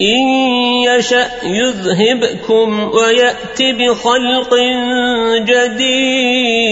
إن يشأ يذهبكم ويأت بخلق جديد.